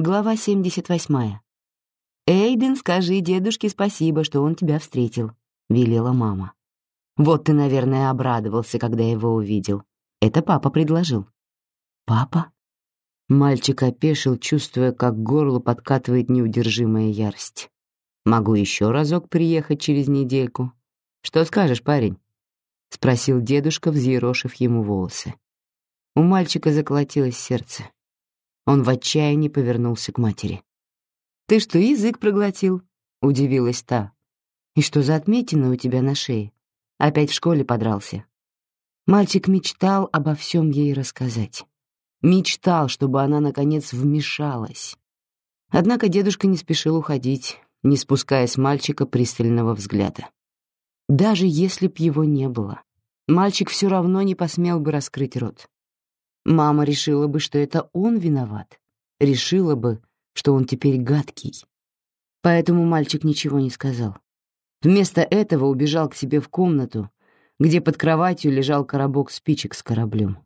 Глава 78. «Эйден, скажи дедушке спасибо, что он тебя встретил», — велела мама. «Вот ты, наверное, обрадовался, когда его увидел. Это папа предложил». «Папа?» Мальчик опешил, чувствуя, как к горлу подкатывает неудержимая ярость. «Могу еще разок приехать через недельку. Что скажешь, парень?» — спросил дедушка, взъерошив ему волосы. У мальчика заколотилось сердце. Он в отчаянии повернулся к матери. «Ты что, язык проглотил?» — удивилась та. «И что за отметина у тебя на шее? Опять в школе подрался?» Мальчик мечтал обо всем ей рассказать. Мечтал, чтобы она, наконец, вмешалась. Однако дедушка не спешил уходить, не спуская с мальчика пристального взгляда. Даже если б его не было, мальчик все равно не посмел бы раскрыть рот. Мама решила бы, что это он виноват. Решила бы, что он теперь гадкий. Поэтому мальчик ничего не сказал. Вместо этого убежал к себе в комнату, где под кроватью лежал коробок спичек с кораблем.